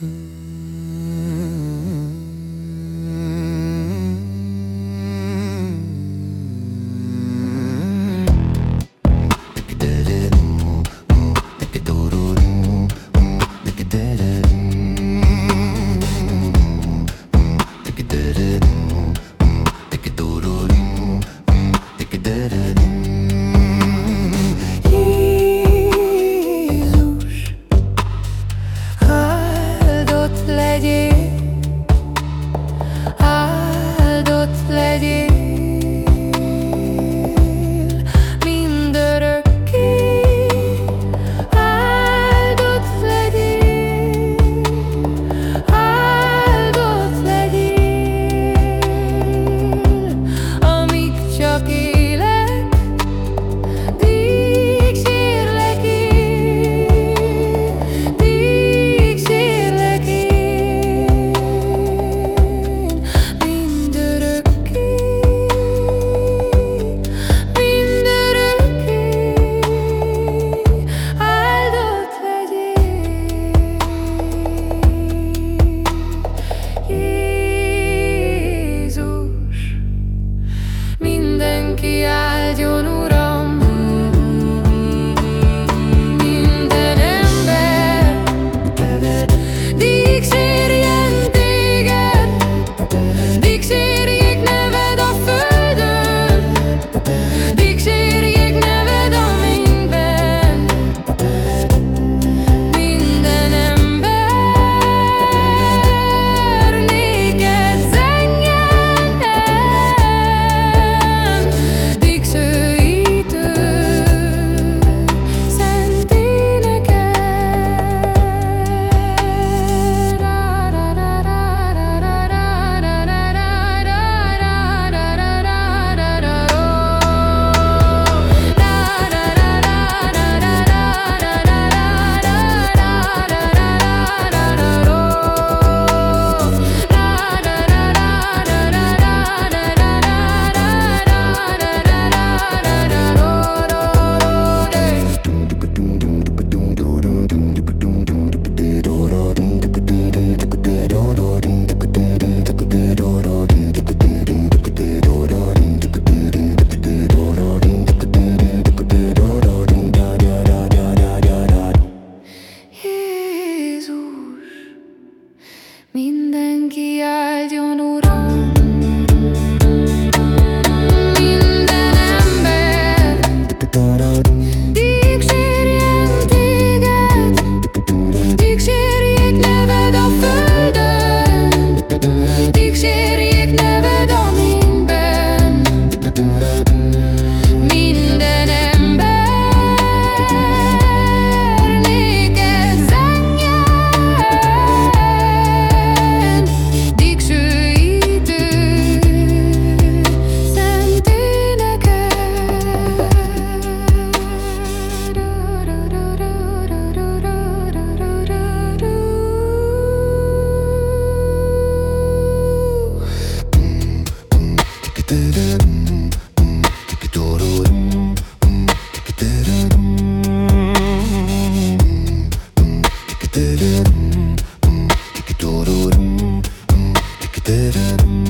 Jézus, living